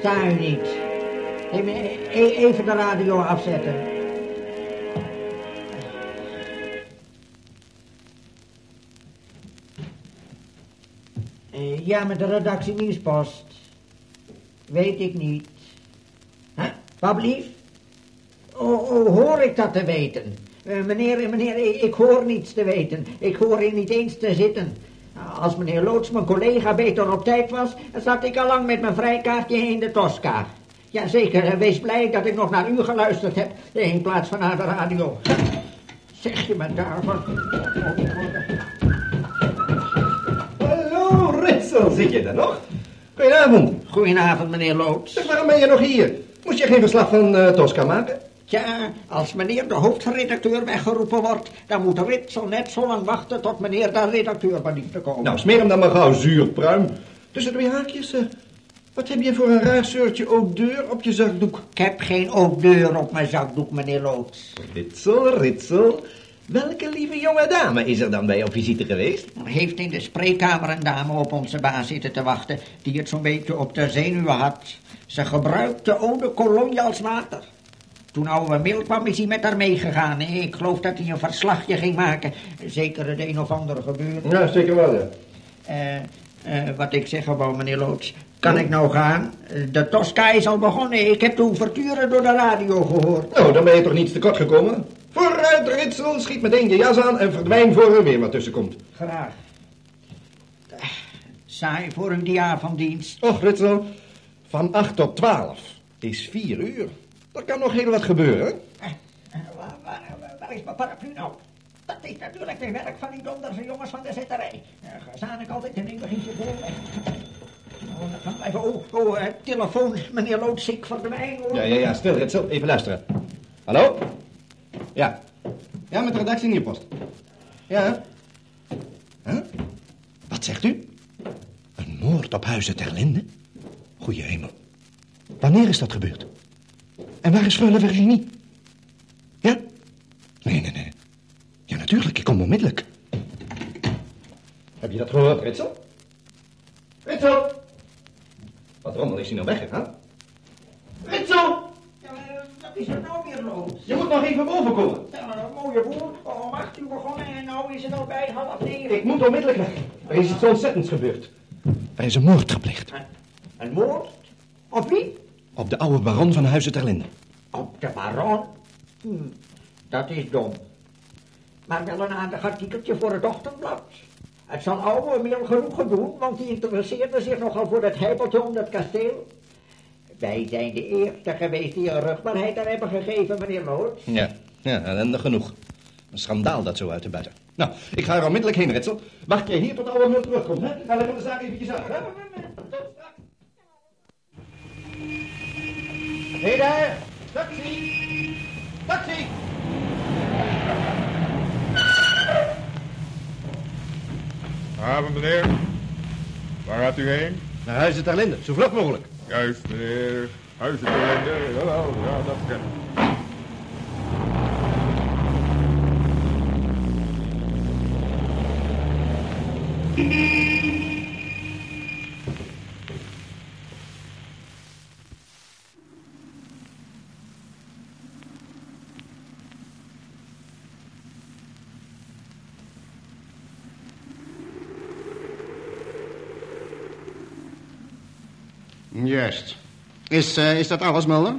Versta u niet. Even, e- even de radio afzetten. Eh, Ja, met de redactie Nieuwspost. Weet ik niet. Huh? Wat blief? Oh, oh, hoor ik dat te weten? Eh, meneer, meneer, ik, ik hoor niets te weten. Ik hoor hier niet eens te zitten. Als meneer Loods, mijn collega, beter op tijd was... zat ik al lang met mijn vrijkaartje in de Tosca. Jazeker, en wees blij dat ik nog naar u geluisterd heb... in plaats van naar de radio. Zeg je me daarvan? Hallo, Ritsel, zit je er nog? Goedenavond. Goedenavond, meneer Loods. Zeg, waarom ben je nog hier? Moest je geen verslag van eh, Tosca maken? Tja, als meneer de hoofdredacteur weggeroepen wordt... dan moet Ritsel net zo lang wachten tot meneer de redacteur bediend te komen. Nou, smeer hem dan maar gauw zuurpruim. Tussen twee haakjes, eh, wat heb je voor een raar soortje ook deur op je zakdoek? Ik heb geen oogdeur op mijn zakdoek, meneer Loods. Ritsel, Ritsel. Welke lieve jonge dame is er dan bij op visite geweest? Er heeft in de spreekkamer een dame op onze baas zitten te wachten... die het zo'n beetje op de zenuwen had. Ze gebruikte eau de cologne als water. Toen oude Mil kwam, is hij met haar meegegaan. Ik geloof dat hij een verslagje ging maken. Zeker het een of andere gebeuren. Ja, zeker wel, ja. Eh, eh, wat ik zeggen wou, meneer Loods. Kan ik nou gaan? Eh, De Tosca is al begonnen. Ik heb de ouverture door de radio gehoord. Nou, dan ben je toch niet te kort gekomen? Vooruit, Ritsel, schiet meteen je jas aan en verdwijn voor er weer wat tussenkomt. Graag. Saai voor een diavonddienst. Och, Ritsel, van 8 tot 12 is 4 uur. Er kan nog heel wat gebeuren. Eh, eh, Waar, waar, waar is mijn paraplu nou? Dat is natuurlijk het werk van die donderse jongens van de zetterij. Uh, Gezaan ik altijd een begintje voor. Oh, blijven. Oh, oh, eh, telefoon, meneer ik verdwijn. Ja, ja, ja, stil, Ritsel. Even luisteren. Hallo? Ja. Ja, met de redactie Nieuwpost. Ja. Huh? Wat zegt u? Een moord op Huizen ter Linde? Goeie hemel. Wanneer is dat gebeurd? En waar is Freule Virginie? Ja? Nee, nee, nee. Ja, natuurlijk. Ik kom onmiddellijk. Heb je dat gehoord, Ritsel? Ritsel! Wat rommel is hij nou weggegaan? Ritsel! Ja, maar, eh, wat is er nou weer Loods? Je moet nog even boven komen. Ja, een mooie boel. Om acht uur begonnen en nou is het al bij half negen. Ik moet onmiddellijk weg. Er is iets ontzettends gebeurd. Er is een moord gepleegd. Een, een moord? Op wie? Op de oude baron van Huizen ter Linde. Op de baron? Hm, dat is dom. Maar wel een aardig artikeltje voor het ochtendblad. Het zal oude Mil genoegen doen, want die interesseerde zich nogal voor het heibeltje om dat kasteel. Wij zijn de eerste geweest die een rugbaarheid aan hebben gegeven, meneer Loods. Ja, ja, ellendig genoeg. Een schandaal dat zo uit te buiten. Nou, ik ga er onmiddellijk heen, Ritsel. Wacht jij hier tot oude terugkomt, hè? Dan leggen we de zaak eventjes uit, hè? Hé daar! Taxi! Taxi! Avond, meneer. Waar gaat u heen? Naar Huizen ter Linde, zo vlug mogelijk. Juist, meneer. Huizen te Jawel, ja, dat ken ik. Juist. Is, eh, is dat alles, Mulder?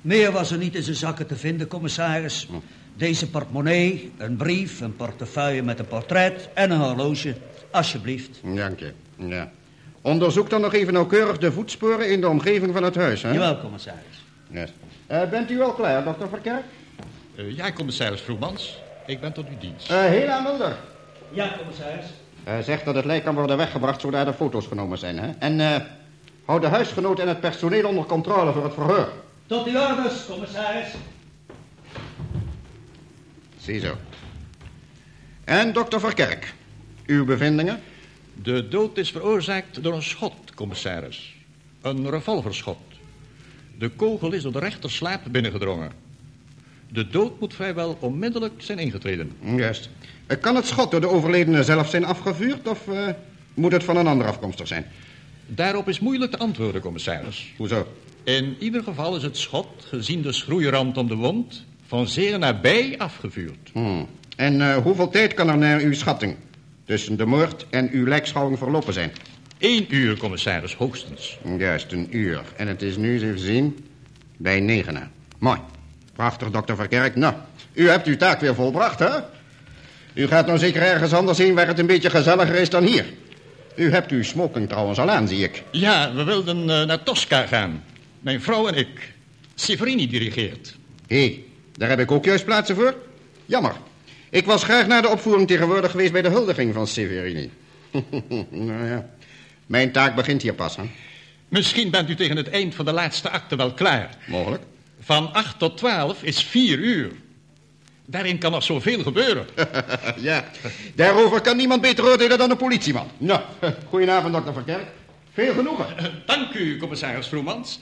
Meer was er niet in zijn zakken te vinden, commissaris. Deze portemonnee, een brief, een portefeuille met een portret en een horloge. Alsjeblieft. Dank je. Ja. Onderzoek dan nog even nauwkeurig de voetsporen in de omgeving van het huis, hè? Jawel, commissaris. Yes. Eh, bent u al klaar, dokter Verkerk? Eh, ja, commissaris Vroegmans. Ik ben tot uw dienst. Eh Hela Mulder. Ja, commissaris. Eh zegt dat het lijk kan worden weggebracht zodra de foto's genomen zijn, hè? En eh houd de huisgenoot en het personeel onder controle voor het verhoor. Tot uw orders, commissaris. Ziezo. En dokter Verkerk, uw bevindingen? De dood is veroorzaakt door een schot, commissaris. Een revolverschot. De kogel is door de rechterslaap binnengedrongen. De dood moet vrijwel onmiddellijk zijn ingetreden. Juist. Eh, kan het schot door de overledene zelf zijn afgevuurd of eh, moet het van een ander afkomstig zijn? Daarop is moeilijk te antwoorden, commissaris. Hoezo? In ieder geval is het schot, gezien de schroeirand om de wond, van zeer nabij afgevuurd. Hmm. En eh, hoeveel tijd kan er naar uw schatting tussen de moord en uw lijkschouwing verlopen zijn? Eén uur, commissaris, hoogstens. Juist, een uur. En het is nu, even zien, bij negenen. Mooi. Prachtig, dokter Verkerk. Nou, u hebt uw taak weer volbracht, hè? U gaat nou zeker ergens anders heen waar het een beetje gezelliger is dan hier. U hebt uw smoking trouwens al aan, zie ik. Ja, we wilden eh, naar Tosca gaan. Mijn vrouw en ik. Severini dirigeert. Hé, daar heb ik ook juist plaatsen voor. Jammer. Ik was graag naar de opvoering tegenwoordig geweest bij de huldiging van Severini. nou ja, mijn taak begint hier pas, hè? Misschien bent u tegen het eind van de laatste acte wel klaar. Mogelijk. Van 8 tot 12 is 4 uur. Daarin kan nog zoveel gebeuren. ja, daarover kan niemand beter oordelen dan een politieman. Nou, goedenavond, dokter Verkerk. Veel genoegen. Dank u, commissaris Vroemans.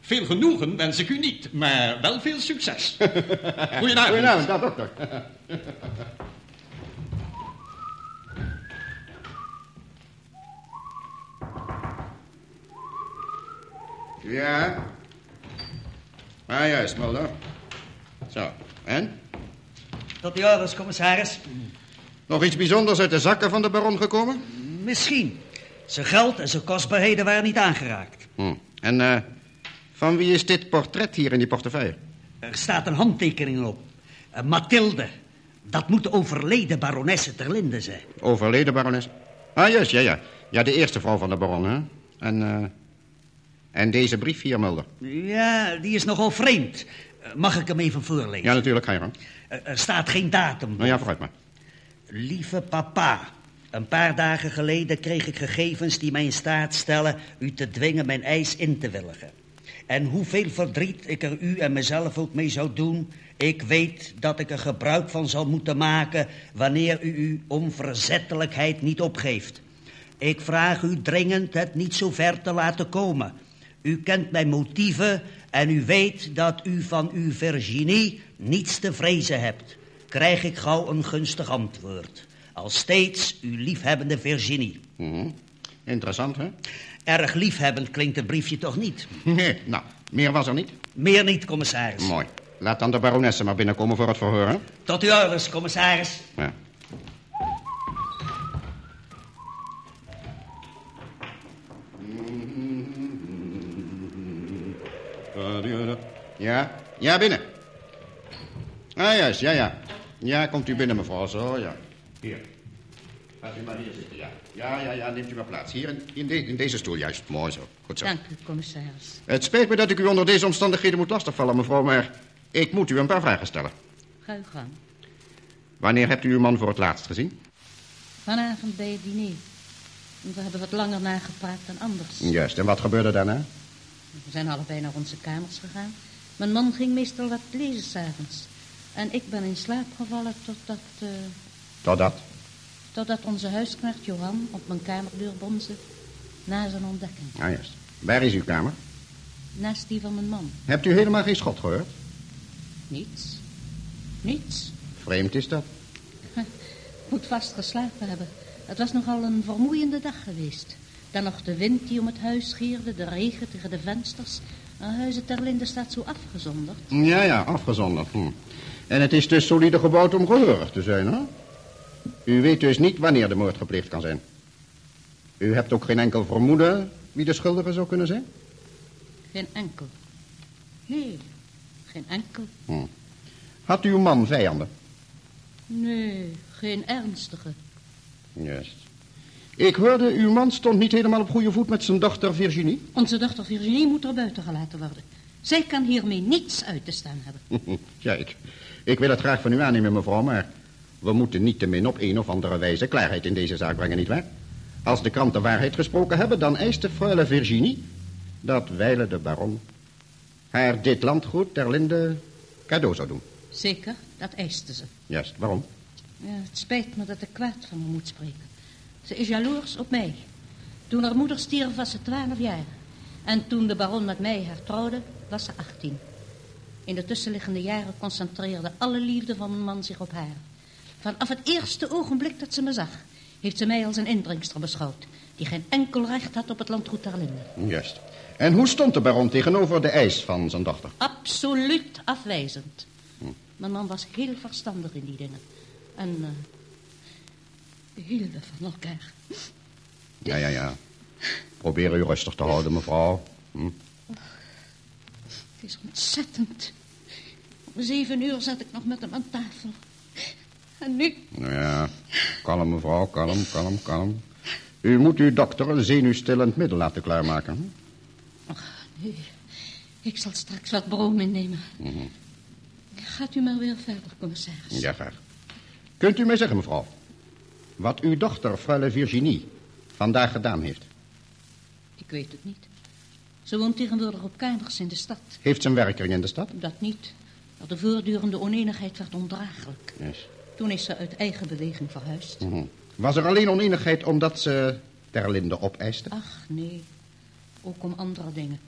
Veel genoegen wens ik u niet, maar wel veel succes. Goedenavond. Goedenavond, dag, dokter. ja. Ah, juist, Mulder. Zo, en? Tot die orders, commissaris. Nog iets bijzonders uit de zakken van de baron gekomen? Misschien. Zijn geld en zijn kostbaarheden waren niet aangeraakt. Hm. En eh, van wie is dit portret hier in die portefeuille? Er staat een handtekening op. Uh, Mathilde. Dat moet de overleden baronesse ter Linde zijn. Overleden barones? Ah, juist, ja, ja. Ja, de eerste vrouw van de baron, hè? En, eh, en deze brief hier, Mulder? Ja, die is nogal vreemd. Uh, mag ik hem even voorlezen? Ja, natuurlijk, ga je gang. Er staat geen datum. Nou ja, vooruit maar. Lieve papa, een paar dagen geleden kreeg ik gegevens die mij in staat stellen u te dwingen mijn eis in te willigen. En hoeveel verdriet ik er u en mezelf ook mee zou doen, ik weet dat ik er gebruik van zal moeten maken wanneer u uw onverzettelijkheid niet opgeeft. Ik vraag u dringend het niet zo ver te laten komen. U kent mijn motieven en u weet dat u van uw Virginie niets te vrezen hebt. Krijg ik gauw een gunstig antwoord. Als steeds uw liefhebbende Virginie. Mm -hmm. Interessant, hè? Erg liefhebbend klinkt het briefje toch niet? Nee, nou, meer was er niet? Meer niet, commissaris. Mooi. Laat dan de baronesse maar binnenkomen voor het verhoor, hè? Tot uw orders, commissaris. Ja. Ja? Ja, binnen. Ah, juist, ja, ja. Ja, komt u binnen, mevrouw, zo, ja. Hier. Gaat u maar hier zitten, ja. Ja, ja, ja, neemt u maar plaats. Hier in, in, de, in deze stoel, juist. Mooi zo. Goed zo. Dank u, commissaris. Het spijt me dat ik u onder deze omstandigheden moet lastigvallen, mevrouw, maar ik moet u een paar vragen stellen. Ga uw gang. Wanneer hebt u uw man voor het laatst gezien? Vanavond bij het diner. We hebben wat langer nagepraat dan anders. Juist, en wat gebeurde daarna? We zijn allebei naar onze kamers gegaan. Mijn man ging meestal wat lezen s'avonds. En ik ben in slaap gevallen totdat... Uh, totdat? Totdat onze huisknecht Johan op mijn kamerdeur bonste na zijn ontdekking. Ah, juist. Waar is uw kamer? Naast die van mijn man. Hebt u helemaal geen schot gehoord? Niets. Niets. Vreemd is dat. Moet vast geslapen hebben. Het was nogal een vermoeiende dag geweest. Dan nog de wind die om het huis gierde, de regen tegen de vensters. Nou, huizen ter Linde staat zo afgezonderd. Ja, ja, afgezonderd. Hm. En het is dus solide gebouwd om geheurig te zijn, hè? U weet dus niet wanneer de moord gepleegd kan zijn. U hebt ook geen enkel vermoeden wie de schuldige zou kunnen zijn? Geen enkel. Nee, geen enkel. Hm. Had uw man vijanden? Nee, geen ernstige. Juist. Ik hoorde, uw man stond niet helemaal op goede voet met zijn dochter Virginie. Onze dochter Virginie moet er buiten gelaten worden. Zij kan hiermee niets uit te staan hebben. ja, ik, ik wil het graag van u aannemen, mevrouw, maar we moeten niet te min op een of andere wijze klaarheid in deze zaak brengen, nietwaar? Als de krant de waarheid gesproken hebben, dan eist de freule Virginie dat wijle de baron haar dit landgoed ter linde cadeau zou doen. Zeker, dat eiste ze. Juist, waarom? Ja, het spijt me dat ik kwaad van haar moet spreken. Ze is jaloers op mij. Toen haar moeder stierf was ze twaalf jaar. En toen de baron met mij haar trouwde, was ze achttien. In de tussenliggende jaren concentreerde alle liefde van mijn man zich op haar. Vanaf het eerste ogenblik dat ze me zag, heeft ze mij als een indringster beschouwd... die geen enkel recht had op het landgoed ter Linde. Juist. En hoe stond de baron tegenover de eis van zijn dochter? Absoluut afwijzend. Mijn man was heel verstandig in die dingen. En eh hielden van elkaar. Ja, ja, ja. Probeer u rustig te houden, mevrouw. Hm? Het is ontzettend. Om zeven uur zat ik nog met hem aan tafel. En nu? Nou ja, kalm mevrouw, kalm, kalm, kalm. U moet uw dokter een zenuwstillend middel laten klaarmaken. Ach, nee. Ik zal straks wat broom innemen. Gaat u maar weer verder, commissaris. Ja, graag. Kunt u mij zeggen, mevrouw, wat uw dochter, Freule Virginie, vandaag gedaan heeft? Ik weet het niet. Ze woont tegenwoordig op kamers in de stad. Heeft ze een werkering in de stad? Dat niet. Maar de voortdurende oneenigheid werd ondraaglijk. Yes. Toen is ze uit eigen beweging verhuisd. Mhm. Was er alleen oneenigheid omdat ze ter linde opeiste? Ach, nee. Ook om andere dingen.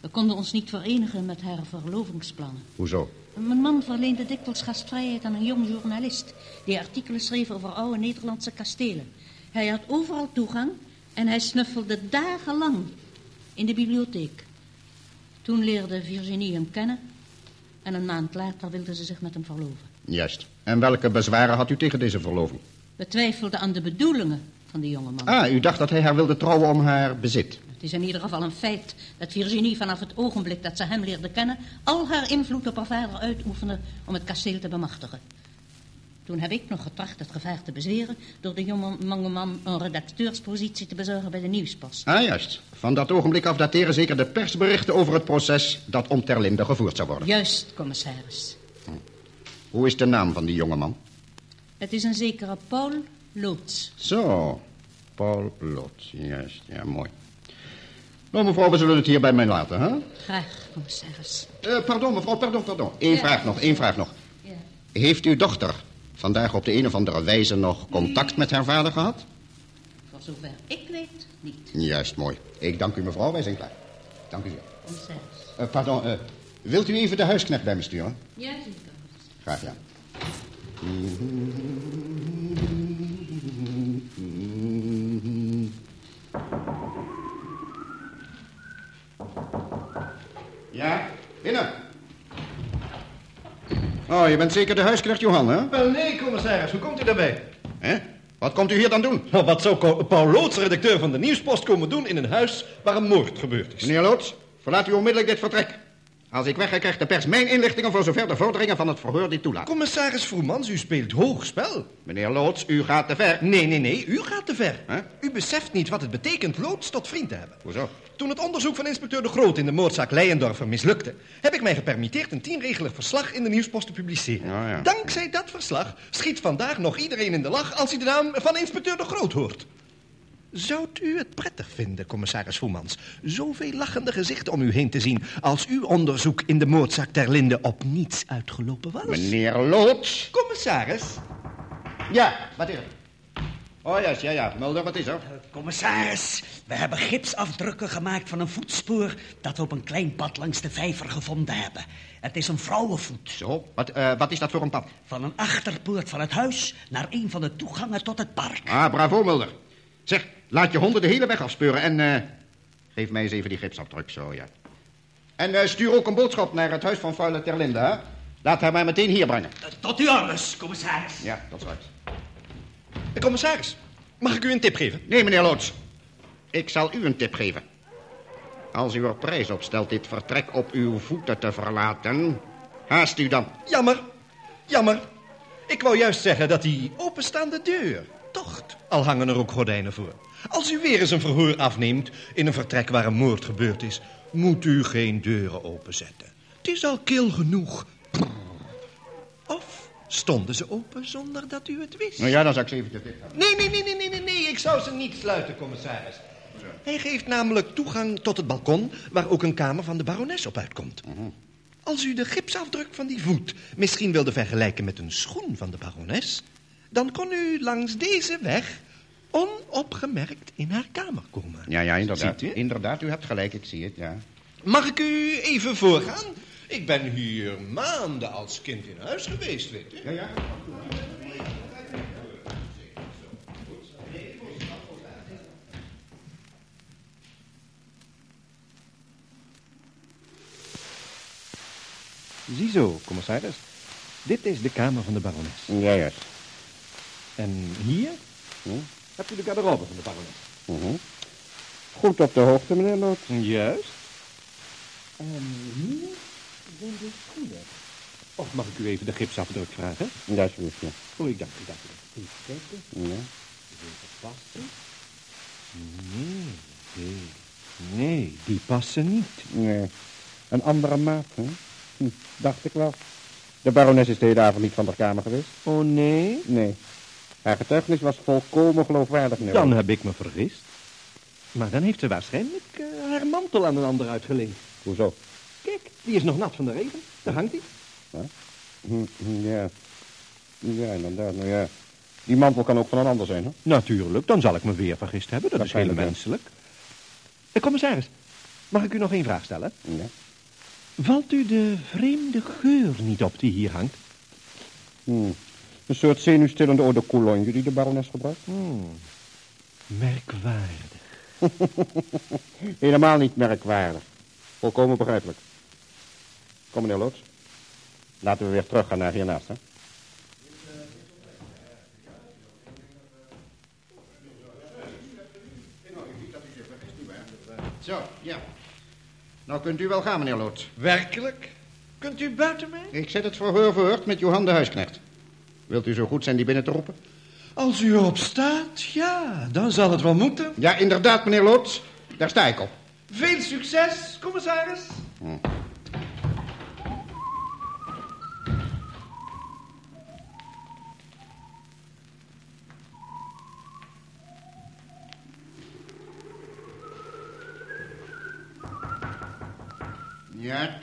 We konden ons niet verenigen met haar verlovingsplannen. Hoezo? Mijn man verleende dikwijls gastvrijheid aan een jong journalist... die artikelen schreef over oude Nederlandse kastelen. Hij had overal toegang en hij snuffelde dagenlang in de bibliotheek. Toen leerde Virginie hem kennen... en een maand later wilde ze zich met hem verloven. Juist. En welke bezwaren had u tegen deze verloving? We twijfelden aan de bedoelingen van de jonge man. Ah, u dacht dat hij haar wilde trouwen om haar bezit. Het is in ieder geval een feit dat Virginie vanaf het ogenblik dat ze hem leerde kennen... al haar invloed op haar vader uitoefende om het kasteel te bemachtigen. Toen heb ik nog getracht het gevaar te bezweren... door de jonge man een redacteurspositie te bezorgen bij de Nieuwspost. Ah, juist. Van dat ogenblik af dateren zeker de persberichten over het proces dat om ter linde gevoerd zou worden. Juist, commissaris. Hoe is de naam van die jonge man? Het is een zekere Paul Loods. Zo, Paul Lot. Juist, ja, mooi. Nou, mevrouw, we zullen het hierbij mij laten, hè? Graag, commissaris. Eh, pardon, mevrouw, pardon, pardon. Eén vraag nog, één vraag nog. Ja. Heeft uw dochter vandaag op de een of andere wijze nog contact met haar vader gehad? Voor zover ik weet, niet, Juist, mooi. Ik dank u, mevrouw, wij zijn klaar. Dank u zeer. Eh, pardon, eh, wilt u even de huisknecht bij me sturen? Ja, zeker. Graag, ja. Ja, binnen. Oh, je bent zeker de huisknecht Johan, hè? Wel nee, commissaris, hoe komt u daarbij? Hè? Wat komt u hier dan doen? Nou, wat zou Paul Loods, redacteur van de Nieuwspost, komen doen in een huis waar een moord gebeurd is? Meneer Loods, verlaat u onmiddellijk dit vertrek. Als ik weg ga, krijgt de pers mijn inlichtingen voor zover de vorderingen van het verhoor dit toelaat. Commissaris Vroemans, u speelt hoog spel. Meneer Loods, u gaat te ver. Nee, nee, nee, u gaat te ver. U beseft niet wat het betekent Loods tot vriend te hebben. Hoezo? Toen het onderzoek van inspecteur De Groot in de moordzaak Leijendorfer mislukte... heb ik mij gepermitteerd een tienregelig verslag in de Nieuwspost te publiceren. Ja. Dankzij dat verslag schiet vandaag nog iedereen in de lach... als hij de naam van inspecteur De Groot hoort. Zou u het prettig vinden, commissaris Voemans... zoveel lachende gezichten om u heen te zien... als uw onderzoek in de moordzaak ter Linde op niets uitgelopen was? Meneer Loods. Commissaris, Ja, wat is er? Oh, juist, ja, ja. Mulder, wat is er? Commissaris, we hebben gipsafdrukken gemaakt van een voetspoor... dat we op een klein pad langs de vijver gevonden hebben. Het is een vrouwenvoet. Zo, wat, eh, wat is dat voor een pad? Van een achterpoort van het huis naar een van de toegangen tot het park. Ah, bravo, Mulder. Zeg, laat je honden de hele weg afspeuren en... eh, geef mij eens even die gipsafdruk, zo, ja. En eh, stuur ook een boodschap naar het huis van Freule Terlinde, hè? Laat haar maar meteen hier brengen. Eh, Tot uw orders, commissaris. Ja, dat is right. Eh, commissaris, mag ik u een tip geven? Nee, meneer Loods. Ik zal u een tip geven. Als u er prijs op stelt dit vertrek op uw voeten te verlaten... haast u dan. Jammer, jammer. Ik wou juist zeggen dat die openstaande deur tocht. Al hangen er ook gordijnen voor. Als u weer eens een verhoor afneemt in een vertrek waar een moord gebeurd is... moet u geen deuren openzetten. Het is al kil genoeg. Of stonden ze open zonder dat u het wist? Nou ja, dan zou ik ze eventjes dicht houden. Nee, nee, nee, nee, nee, nee, nee. Ik zou ze niet sluiten, commissaris. Hij geeft namelijk toegang tot het balkon... waar ook een kamer van de barones op uitkomt. Als u de gipsafdruk van die voet misschien wilde vergelijken met een schoen van de barones... dan kon u langs deze weg onopgemerkt in haar kamer komen. Ja, ja, inderdaad. Inderdaad, u hebt gelijk, ik zie het, ja. Mag ik u even voorgaan? Ik ben hier maanden als kind in huis geweest, weet u. Ja, ja. Ziezo, commissaris. Dit is de kamer van de barones. Ja, ja. En hier? Hm? Hebt u de garderobe van de barones. Mhm. Goed op de hoogte, meneer Lood. Juist. En hier zijn de schoenen. Of mag ik u even de gipsafdruk vragen? Ja, alsjeblieft, ja. Oh, ik dank u, dank u. Even kijken. ja. Deze passen? Nee, nee, nee, die passen niet. Nee. Een andere maat, hè? Hm, dacht ik wel. De barones is de hele avond niet van de kamer geweest. Oh, nee? Nee. Haar getuigenis was volkomen geloofwaardig, meneer Dan heb ik me vergist. Maar dan heeft ze waarschijnlijk eh, haar mantel aan een ander uitgeleend. Hoezo? Kijk, die is nog nat van de regen. Daar hangt hij. Hm, hm, ja. Ja, inderdaad, nou ja. Die mantel kan ook van een ander zijn, hè? Natuurlijk, dan zal ik me weer vergist hebben. Dat is heel menselijk. Eh, commissaris, mag ik u nog één vraag stellen? Ja. Valt u de vreemde geur niet op die hier hangt? Hm. Een soort zenuwstillende eau de cologne die de barones gebruikt. Hmm. Merkwaardig. Helemaal niet merkwaardig. Volkomen begrijpelijk. Kom, meneer Loods. Laten we weer teruggaan naar hiernaast, hè? Zo, ja. Nou kunt u wel gaan, meneer Loods. Werkelijk? Kunt u buiten mij? Ik zet het verhoor verheugd met Johan de Huisknecht. Wilt u zo goed zijn die binnen te roepen? Als u erop staat, ja, dan zal het wel moeten. Ja, inderdaad, meneer Loods. Daar sta ik op. Veel succes, commissaris. Ja.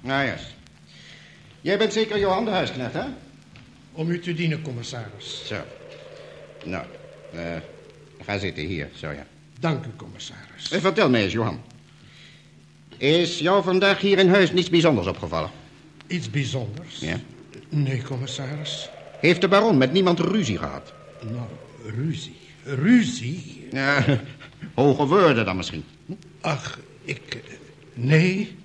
Nou, juist. Jij bent zeker Johan de Huisknecht, hè? Om u te dienen, commissaris. Zo. Nou, eh, ga zitten hier, zo ja. Dank u, commissaris. Eh, vertel mij eens, Johan. Is jou vandaag hier in huis niets bijzonders opgevallen? Iets bijzonders? Ja. Nee, commissaris. Heeft de baron met niemand ruzie gehad? Nou, ruzie. Ruzie? Ja, hoge woorden dan misschien. Ach, ik... eh, Nee.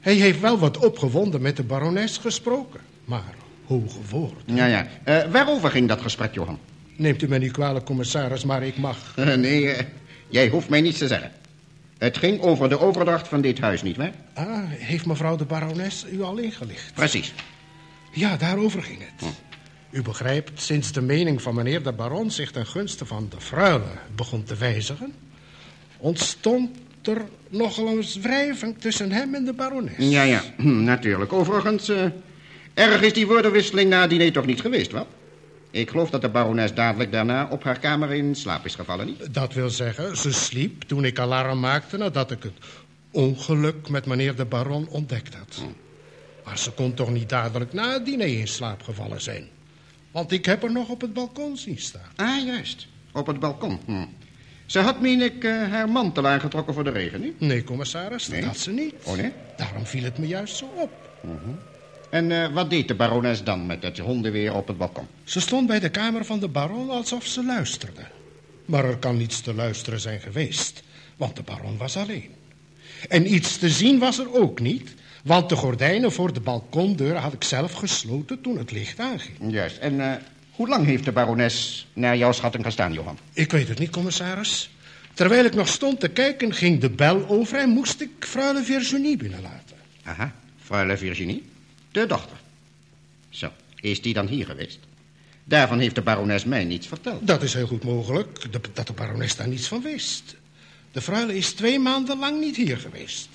Hij heeft wel wat opgewonden met de barones gesproken. Maar hoge woord. Ja, ja. Eh, waarover ging dat gesprek, Johan? Neemt u mij niet kwalijk, commissaris, maar ik mag... Eh, nee, eh, jij hoeft mij niets te zeggen. Het ging over de overdracht van dit huis, nietwaar? Ah, heeft mevrouw de barones u al ingelicht? Precies. Ja, daarover ging het. U begrijpt, sinds de mening van meneer de baron zich ten gunste van de freule begon te wijzigen, ontstond er nogal een wrijving tussen hem en de barones. Ja, ja, hm, natuurlijk. Overigens, eh, erg is die woordenwisseling na het diner toch niet geweest, wel? Ik geloof dat de barones dadelijk daarna op haar kamer in slaap is gevallen, niet? Dat wil zeggen, ze sliep toen ik alarm maakte nadat ik het ongeluk met meneer de baron ontdekt had. Maar ze kon toch niet dadelijk na het diner in slaap gevallen zijn. Want ik heb er nog op het balkon zien staan. Ah, juist. Op het balkon. Hm. Ze had, meen ik, eh, haar mantel aangetrokken voor de regen, niet? Nee, commissaris, Nee? dat had ze niet. Oh, nee? Daarom viel het me juist zo op. En eh, wat deed de barones dan met het hondenweer op het balkon? Ze stond bij de kamer van de baron alsof ze luisterde. Maar er kan niets te luisteren zijn geweest, want de baron was alleen. En iets te zien was er ook niet, want de gordijnen voor de balkondeur had ik zelf gesloten toen het licht aanging. Juist. En eh, hoe lang heeft de barones naar jouw schatting gestaan, Johan? Ik weet het niet, commissaris. Terwijl ik nog stond te kijken, ging de bel over en moest ik freule Virginie binnenlaten. Aha, freule Virginie. De dochter. Zo, is die dan hier geweest? Daarvan heeft de barones mij niets verteld. Dat is heel goed mogelijk, de- dat de barones daar niets van wist. De freule is twee maanden lang niet hier geweest.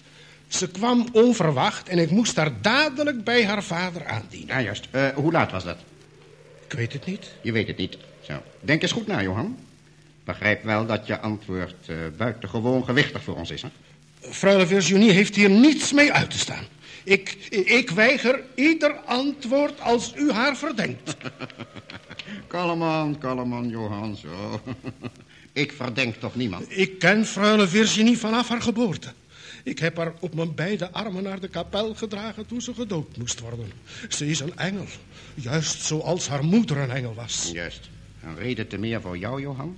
Ze kwam onverwacht en ik moest haar dadelijk bij haar vader aandienen. Ja, juist. Eh, hoe laat was dat? Ik weet het niet. Je weet het niet. Zo. Denk eens goed na, Johan. Begrijp wel dat je antwoord eh, buitengewoon gewichtig voor ons is, hè? Freule Virginie heeft hier niets mee uit te staan. Ik, ik weiger ieder antwoord als u haar verdenkt. Kalm aan, kalm aan, Johan, zo. Ik verdenk toch niemand? Ik ken freule Virginie vanaf haar geboorte. Ik heb haar op mijn beide armen naar de kapel gedragen toen ze gedoopt moest worden. Ze is een engel, juist zoals haar moeder een engel was. Juist. Een reden te meer voor jou, Johan.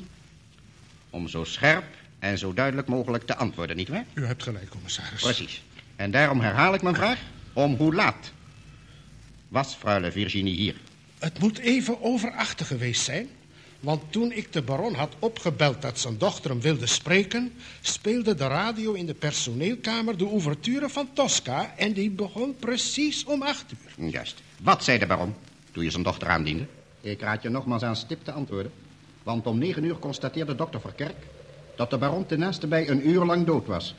Om zo scherp en zo duidelijk mogelijk te antwoorden, nietwaar? U hebt gelijk, commissaris. Precies. En daarom herhaal ik mijn vraag. Om hoe laat was freule Virginie hier? Het moet even over achter geweest zijn. Want toen ik de baron had opgebeld dat zijn dochter hem wilde spreken... speelde de radio in de personeelkamer de ouverture van Tosca... en die begon precies om acht uur. Juist. Wat zei de baron toen je zijn dochter aandiende? Ik raad je nogmaals aan stip te antwoorden. Want om negen uur constateerde dokter Verkerk... dat de baron ten naaste bij een uur lang dood was.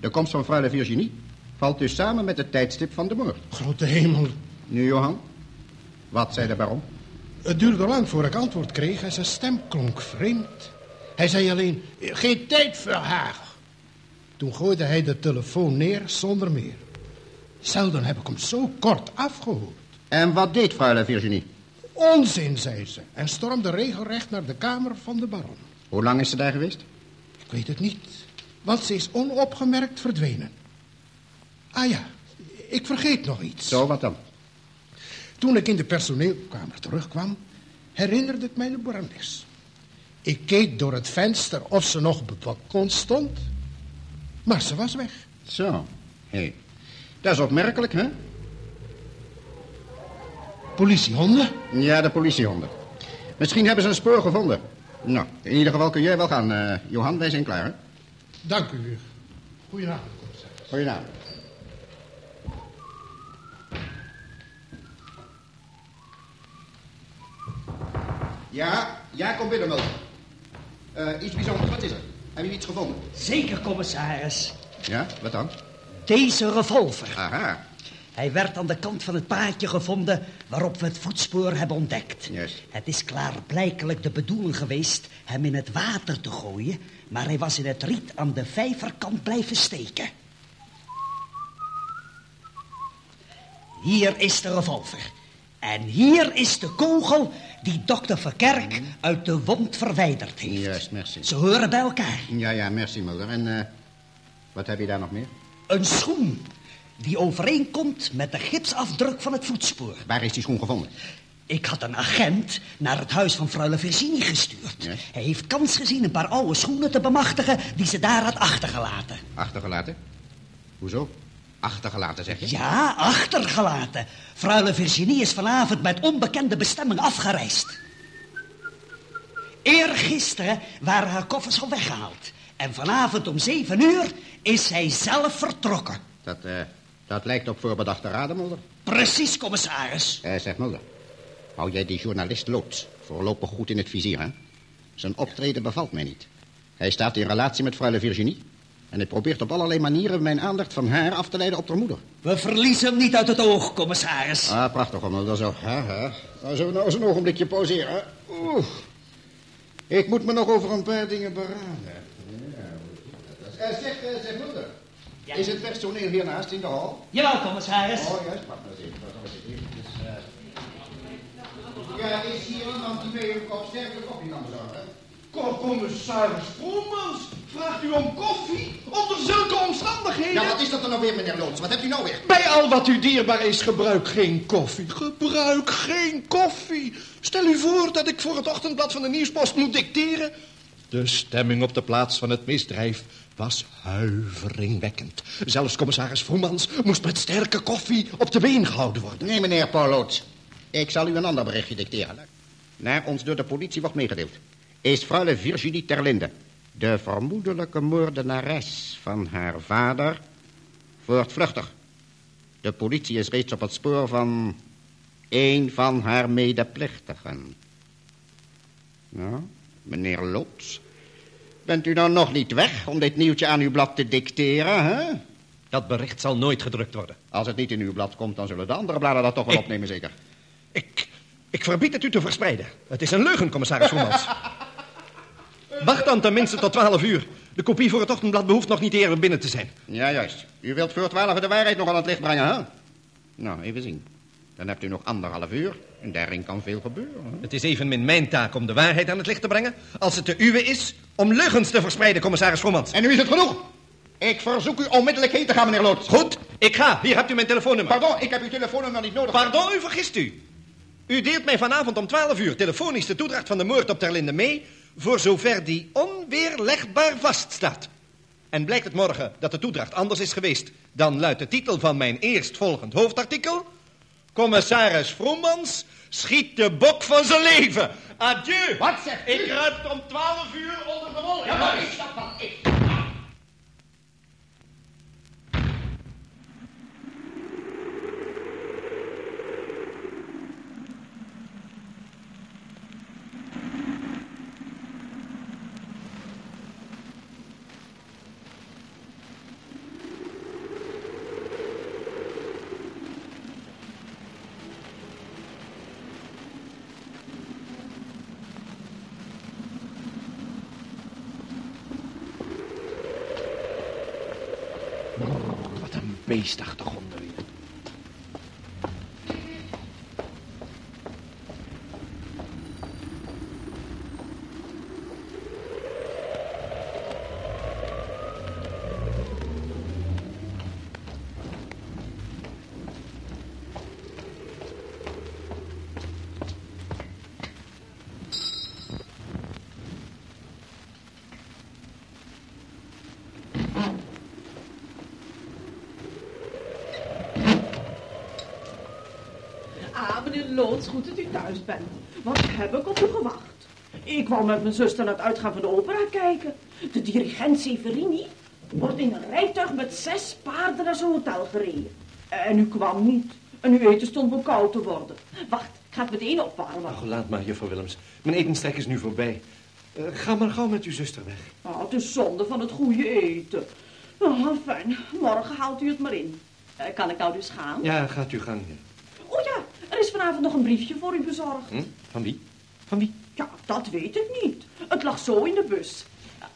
De komst van freule Virginie valt dus samen met het tijdstip van de moord. Grote hemel. Nu, Johan, wat zei de baron? Het duurde lang voor ik antwoord kreeg en zijn stem klonk vreemd. Hij zei alleen, geen tijd voor haar. Toen gooide hij de telefoon neer zonder meer. Zelden heb ik hem zo kort afgehoord. En wat deed freule Virginie? Onzin, zei ze, en stormde regelrecht naar de kamer van de baron. Hoe lang is ze daar geweest? Ik weet het niet, want ze is onopgemerkt verdwenen. Ah ja, ik vergeet nog iets. Zo, wat dan? Toen ik in de personeelkamer terugkwam, herinnerde ik mij de barones. Ik keek door het venster of ze nog op het balkon stond, maar ze was weg. Zo, hé. Dat is opmerkelijk, hè? Politiehonden? Ja, de politiehonden. Misschien hebben ze een spoor gevonden. Nou, in ieder geval kun jij wel gaan, eh, Johan. Wij zijn klaar, hè? Dank u. Goedenavond, commissaris. Goedenavond. Ja, ja, kom binnen, Mulder. Eh, iets bijzonders, wat is er? Heb je iets gevonden? Zeker, commissaris. Ja, wat dan? Deze revolver. Aha, Hij werd aan de kant van het paadje gevonden waarop we het voetspoor hebben ontdekt. Juist. Het is klaarblijkelijk de bedoeling geweest hem in het water te gooien, maar hij was in het riet aan de vijverkant blijven steken. Hier is de revolver. En hier is de kogel die dokter Verkerk uit de wond verwijderd heeft. juist, merci. Ze horen bij elkaar. Ja, ja, merci, Mulder. En eh, wat heb je daar nog meer? Een schoen die overeenkomt met de gipsafdruk van het voetspoor. Waar is die schoen gevonden? Ik had een agent naar het huis van freule Virginie gestuurd. Ja. Hij heeft kans gezien een paar oude schoenen te bemachtigen die ze daar had achtergelaten. Achtergelaten? Hoezo? Achtergelaten, zeg je? Ja, achtergelaten. Freule Virginie is vanavond met onbekende bestemming afgereisd. Eergisteren waren haar koffers al weggehaald. En vanavond om zeven uur is zij zelf vertrokken. Dat, eh, dat lijkt op voorbedachte raden, Mulder. Precies, commissaris. Eh, zeg, Mulder. Hou jij die journalist Loods voorlopig goed in het vizier, hè? Zijn optreden bevalt mij niet. Hij staat in relatie met freule Virginie... en hij probeert op allerlei manieren mijn aandacht van haar af te leiden op haar moeder. We verliezen hem niet uit het oog, commissaris. Ah, prachtig, Mulder, zo. Ha, ha. Nou, zullen we nou eens een ogenblikje pauzeren? Oeh. Ik moet me nog over een paar dingen beraden. Ja, uh, zeg, uh, zeg, Mulder. Ja. Is het personeel hiernaast in de hal? Jawel, commissaris. Oh, juist. Wacht maar eens even. Eh, Ja, is hier iemand die mee een kop sterke koffie kan bezorgen? Kom, commissaris Vromans, vraagt u om koffie onder zulke omstandigheden? Ja, wat is dat dan nou weer, meneer Loods? Wat hebt u nou weer? Bij al wat u dierbaar is, gebruik geen koffie. Gebruik geen koffie. Stel u voor dat ik voor het ochtendblad van de Nieuwspost moet dicteren. De stemming op de plaats van het misdrijf was huiveringwekkend. Zelfs commissaris Vroemans moest met sterke koffie op de been gehouden worden. Nee, meneer Paul Loods. Ik zal u een ander berichtje dicteren. Naar ons door de politie wordt meegedeeld. Is freule Virginie Terlinde, de vermoedelijke moordenares van haar vader, voortvluchtig. De politie is reeds op het spoor van een van haar medeplichtigen. Nou, meneer Loods, bent u nou nog niet weg om dit nieuwtje aan uw blad te dicteren, hè? Dat bericht zal nooit gedrukt worden. Als het niet in uw blad komt, dan zullen de andere bladen dat toch wel Ik- opnemen, zeker? Ik, ik verbied het u te verspreiden. Het is een leugen, commissaris Voemans. Wacht dan tenminste tot 12 uur. De kopie voor het ochtendblad behoeft nog niet eerder binnen te zijn. Ja, juist. U wilt voor twaalf de waarheid nog aan het licht brengen, hè? Nou, even zien. Dan hebt u nog anderhalf uur en daarin kan veel gebeuren. hè? Het is evenmin mijn taak om de waarheid aan het licht te brengen... als het de uwe is om leugens te verspreiden, commissaris Voemans. En nu is het genoeg. Ik verzoek u onmiddellijk heen te gaan, meneer Loods. Goed, ik ga. Hier hebt u mijn telefoonnummer. Pardon, ik heb uw telefoonnummer niet nodig. Pardon, u vergist u. U deelt mij vanavond om 12 uur telefonisch de toedracht van de moord op Terlinde mee... voor zover die onweerlegbaar vaststaat. En blijkt het morgen dat de toedracht anders is geweest... dan luidt de titel van mijn eerstvolgend hoofdartikel... Commissaris Vroemans schiet de bok van zijn leven. Adieu. Wat zegt u? Ik ruip om twaalf uur onder de wol. Ja, maar ik snap wel. Ik... Wat een meneer Loods, goed dat u thuis bent. Wat heb ik op u gewacht? Ik kwam met mijn zuster naar het uitgaan van de opera kijken. De dirigent Severini wordt in een rijtuig met zes paarden naar zijn hotel gereden. En u kwam niet. En uw eten stond me koud te worden. Wacht, ik ga het meteen opwarmen. Ach, laat maar, juffrouw Willems. Mijn etenstrek is nu voorbij. Eh, ga maar gauw met uw zuster weg. Ah, het is zonde van het goede eten. Ah, fijn. Morgen haalt u het maar in. Eh, kan ik nou dus gaan? Ja, gaat uw gang. Oh ja, vanavond nog een briefje voor u bezorgd. Hm? Van wie? Van wie? Ja, dat weet ik niet. Het lag zo in de bus.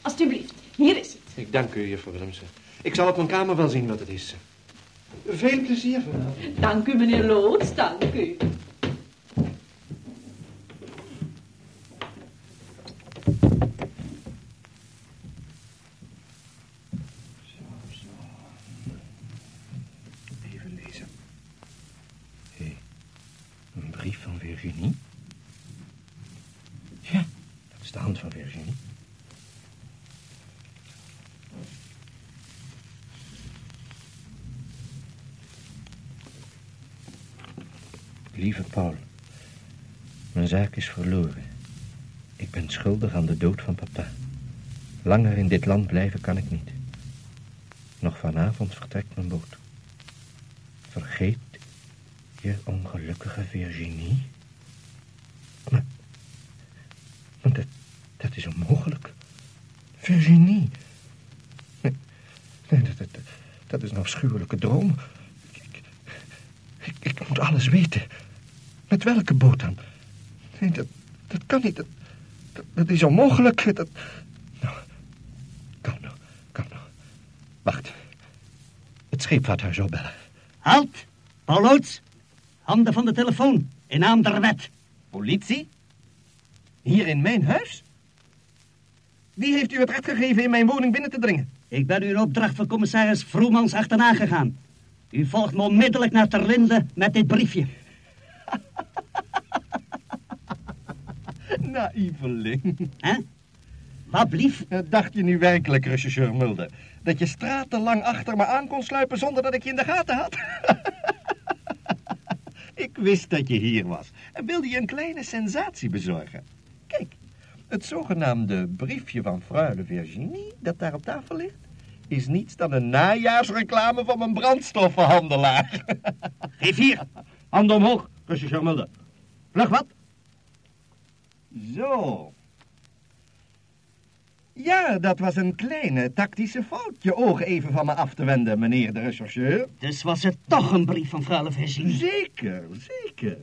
Alsjeblieft, hier is het. Ik dank u, juffrouw Willems. Ik zal op mijn kamer wel zien wat het is. Veel plezier vanavond. Dank u, meneer Loods, dank u. Even lezen. Hé, een brief van Virginie? Ja, dat is de hand van Virginie. Lieve Paul, mijn zaak is verloren. Ik ben schuldig aan de dood van papa. Langer in dit land blijven kan ik niet. Nog vanavond vertrekt mijn boot. Vergeet je ongelukkige Virginie? Maar, dat, dat is onmogelijk. Virginie. Nee, nee dat, dat, dat is een afschuwelijke droom. Ik, ik, ik moet alles weten. Met welke boot dan? Nee, dat, dat kan niet. Dat, dat, dat is onmogelijk. Dat... Nou, kalm nou, nou. Wacht. Het scheepvaarthuis opbellen. Halt! Paul Loods, handen van de telefoon, in naam der wet. Politie? Hier in mijn huis? Wie heeft u het recht gegeven in mijn woning binnen te dringen? Ik ben u in opdracht van commissaris Vroemans achterna gegaan. U volgt me onmiddellijk naar Terlinde met dit briefje. Naïveling. Hè? Wat blief? Dacht je nu werkelijk, rechercheur Mulder, dat je stratenlang achter me aan kon sluipen zonder dat ik je in de gaten had? ik wist dat je hier was en wilde je een kleine sensatie bezorgen. Kijk, het zogenaamde briefje van Freule Virginie dat daar op tafel ligt, is niets dan een najaarsreclame van mijn brandstoffenhandelaar. Geef hier. Handen omhoog, rechercheur Mulder. Vlug wat? Zo. Ja, dat was een kleine tactische fout. Je ogen even van me af te wenden, meneer de rechercheur. Dus was het toch een brief van vrouw Virginie? Zeker, zeker.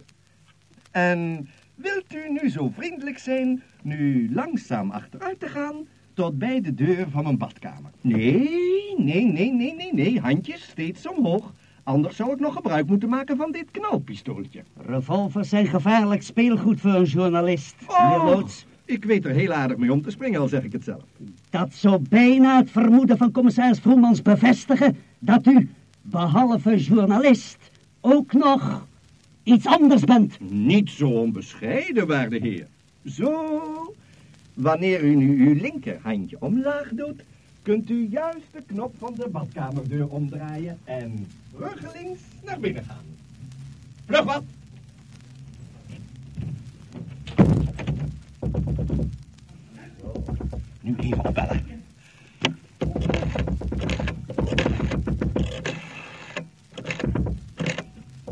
En wilt u nu zo vriendelijk zijn nu langzaam achteruit te gaan tot bij de deur van mijn badkamer? Nee, nee, nee, nee, nee, nee. Handjes steeds omhoog. Anders zou ik nog gebruik moeten maken van dit knalpistooltje. Revolvers zijn gevaarlijk speelgoed voor een journalist, Oh. Ik weet er heel aardig mee om te springen, al zeg ik het zelf. Dat zou bijna het vermoeden van commissaris Vroemans bevestigen dat u, behalve journalist, ook nog iets anders bent. Niet zo onbescheiden, waarde heer. Zo. Wanneer u nu uw linkerhandje omlaag doet, kunt u juist de knop van de badkamerdeur omdraaien en ruggelings naar binnen gaan. Vlug wat! Nu even opbellen.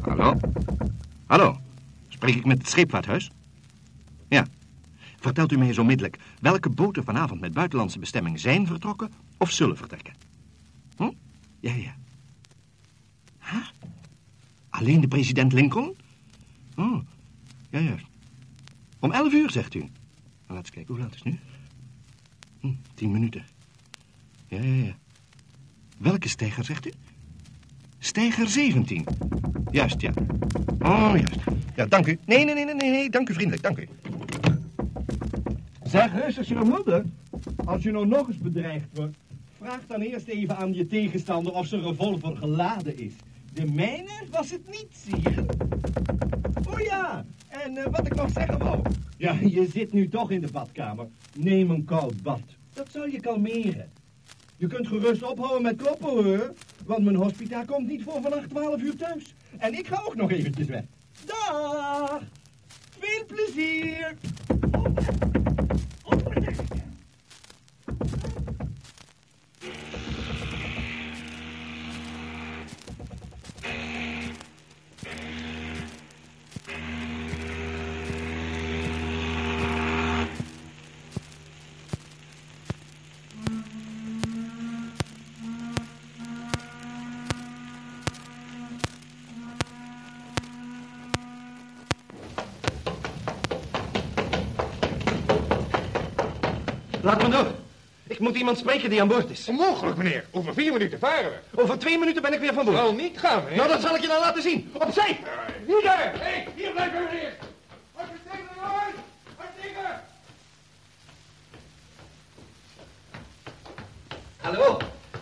Hallo? Hallo? Spreek ik met het scheepvaarthuis? Ja. Vertelt u mij eens onmiddellijk welke boten vanavond met buitenlandse bestemming zijn vertrokken of zullen vertrekken? Hm? Ja, ja. Alleen de president Lincoln? Oh, ja, juist. Om elf uur, zegt u. Nou, laat eens kijken, hoe laat is het nu? Hm, tien minuten. Ja, ja, ja. Welke stijger, zegt u? Stijger 17. Juist, ja. Oh, juist. Ja, dank u. Nee, nee, nee, nee, nee. Dank u vriendelijk, dank u. Zeg, rustig je moeder. Als je nou nog eens bedreigd wordt, vraag dan eerst even aan je tegenstander of zijn revolver geladen is. De mijne was het niet, zie je. Oh ja, en eh, wat ik nog zeggen wou. Ja, je zit nu toch in de badkamer. Neem een koud bad. Dat zal je kalmeren. Je kunt gerust ophouden met kloppen hoor. Want mijn hospita komt niet voor vannacht 12 uur thuis. En ik ga ook nog eventjes weg. Dag! Veel plezier! Moet iemand spreken die aan boord is. Onmogelijk, meneer. Over vier minuten varen we. Over twee minuten ben ik weer van boord. Zal niet gaan, meneer. Nou, dat zal ik je dan laten zien. Opzij! Hier daar! Hé, hey, hier blijven, meneer! Hartstikke eruit! Hartstikke! Hallo?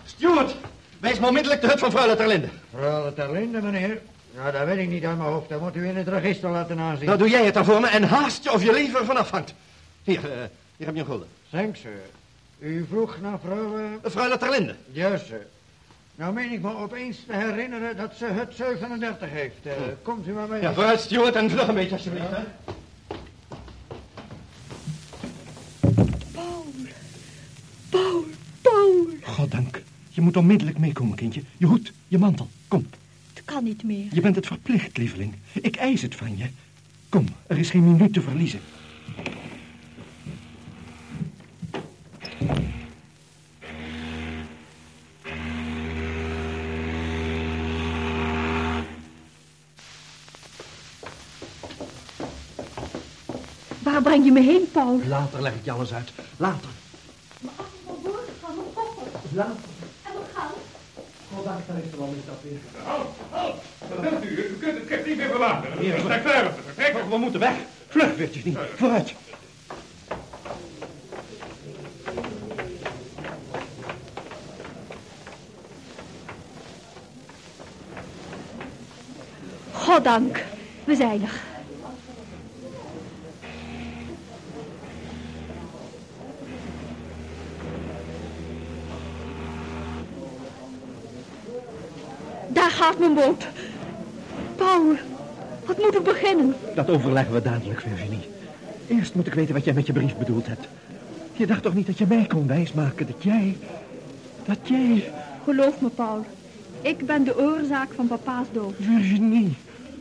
Stuart, wijs me onmiddellijk de hut van Freule Terlinde. Freule Terlinde, meneer. Nou, dat weet ik niet uit mijn hoofd. Dat moet u in het register laten aanzien. Nou, doe jij het dan voor me en haast je of je leven ervan afhangt. Hier, eh, hier heb je een gulden. Thanks, sir. U vroeg naar Freule... Freule Terlinde. Juist, sir. Nou meen ik me opeens te herinneren dat ze hut 37 heeft. Eh, Komt u maar mee. Ja, vooruit, Stuart, en vlug een beetje alsjeblieft, hè. Paul. Paul. Paul. Goddank. Je moet onmiddellijk meekomen, kindje. Je hoed, je mantel. Kom. Het kan niet meer. Je bent het verplicht, lieveling. Ik eis het van je. Kom, er is geen minuut te verliezen. Waar breng je me heen, Paul? Later leg ik je alles uit. Later. Maar als ik van boord ga, mijn koffer. Later. En mijn geld. Goddank, daar is er al eens dat weer. Halt, halt! Wat wilt u? U kunt het niet meer verlaten. Hier, We zijn klaar vertrekken. We moeten weg. Vlug, Bertjes niet. Vooruit. Goddank. We zijn er. Daar gaat mijn boot. Paul, wat moet ik beginnen? Dat overleggen we dadelijk, Virginie. Eerst moet ik weten wat jij met je brief bedoeld hebt. Je dacht toch niet dat je mij kon wijsmaken dat jij... Dat jij... Geloof me, Paul. Ik ben de oorzaak van papa's dood. Virginie.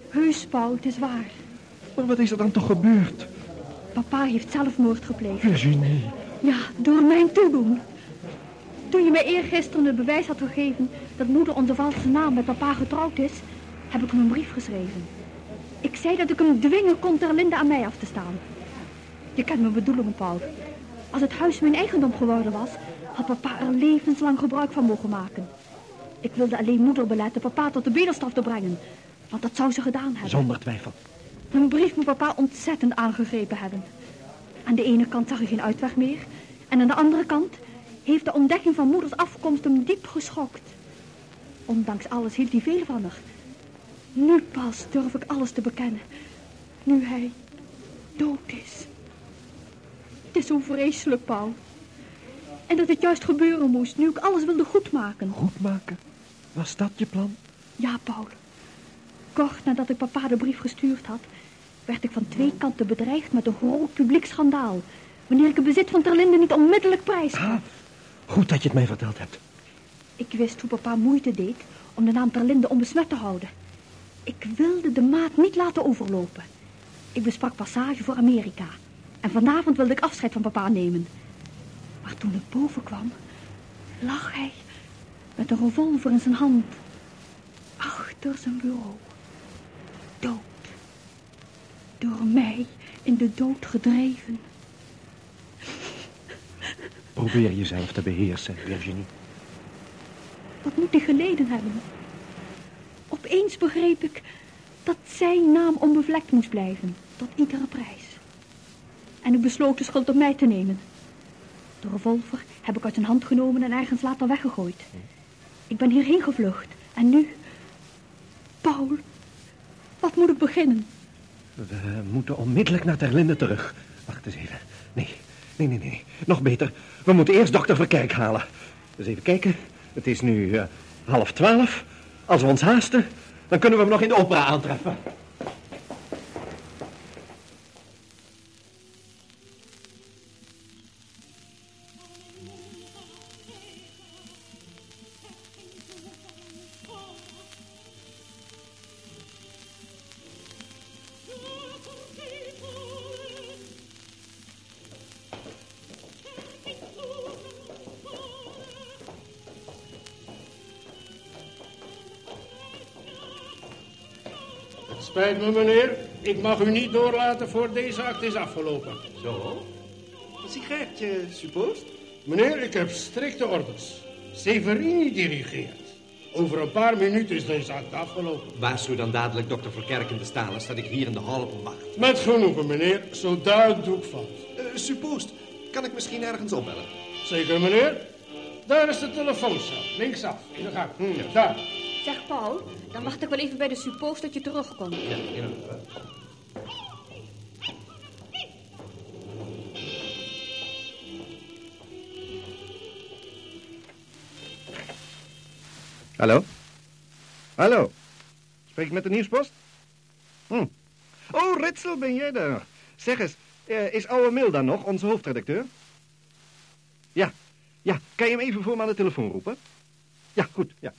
Heus, Paul, het is waar. Maar wat is er dan toch gebeurd? Papa heeft zelfmoord gepleegd. Virginie. Ja, door mijn toedoen. Toen je mij eergisteren het bewijs had gegeven dat moeder onder valse naam met papa getrouwd is, heb ik hem een brief geschreven. Ik zei dat ik hem dwingen kon Terlinde aan mij af te staan. Je kent mijn bedoelingen, Paul. Als het huis mijn eigendom geworden was, had papa er levenslang gebruik van mogen maken. Ik wilde alleen moeder beletten papa tot de bedelstraf te brengen. Want dat zou ze gedaan hebben. Zonder twijfel. Mijn brief moet papa ontzettend aangegrepen hebben. Aan de ene kant zag hij geen uitweg meer. En aan de andere kant heeft de ontdekking van moeders afkomst hem diep geschokt. Ondanks alles hield hij veel van haar. Nu pas durf ik alles te bekennen. Nu hij dood is. Het is zo vreselijk, Paul. En dat het juist gebeuren moest, nu ik alles wilde goedmaken. Goedmaken? Was dat je plan? Ja, Paul. Kort nadat ik papa de brief gestuurd had, werd ik van twee kanten bedreigd met een groot publiek schandaal. Wanneer ik het bezit van Terlinde niet onmiddellijk prijs. Ah, goed dat je het mij verteld hebt. Ik wist hoe papa moeite deed om de naam Terlinde onbesmet te houden. Ik wilde de maat niet laten overlopen. Ik besprak passage voor Amerika. En vanavond wilde ik afscheid van papa nemen. Maar toen ik boven kwam, lag hij met een revolver in zijn hand. Achter zijn bureau. Dood. Door mij in de dood gedreven. Probeer jezelf te beheersen, Virginie. Wat moet hij geleden hebben? Opeens begreep ik dat zijn naam onbevlekt moest blijven, tot iedere prijs. En ik besloot de schuld op mij te nemen. De revolver heb ik uit zijn hand genomen en ergens later weggegooid. Ik ben hierheen gevlucht. En nu... Paul, wat moet ik beginnen? We moeten onmiddellijk naar Terlinde terug. Wacht eens even. Nee, nee, nee, nee. Nog beter. We moeten eerst dokter Verkerk halen. Dus even kijken. Het is nu eh, half twaalf. Als we ons haasten, dan kunnen we hem nog in de opera aantreffen. Spijt me, meneer. Ik mag u niet doorlaten voor deze act is afgelopen. Zo? Een sigaretje, suppost? Meneer, ik heb strikte orders. Severini dirigeert. Over een paar minuten is deze act afgelopen. Waarschuw dan dadelijk dokter Verkerk in de stalen, staat ik hier in de hal op wacht. Met genoegen, meneer. Zo duidelijk doek valt. Uh, suppost, kan ik misschien ergens opbellen? Zeker, meneer. Daar is de telefooncel. Linksaf, in de gang. Hm, daar. Paul, dan wacht ik wel even bij de suppoos dat je terugkomt. Ja, inderdaad. Hallo? Hallo? Spreek ik met de nieuwspost? Hm. Oh, Ritsel, ben jij daar? Zeg eens, eh, is oude Mil dan nog, onze hoofdredacteur? Ja, ja, kan je hem even voor me aan de telefoon roepen? Ja, goed, ja.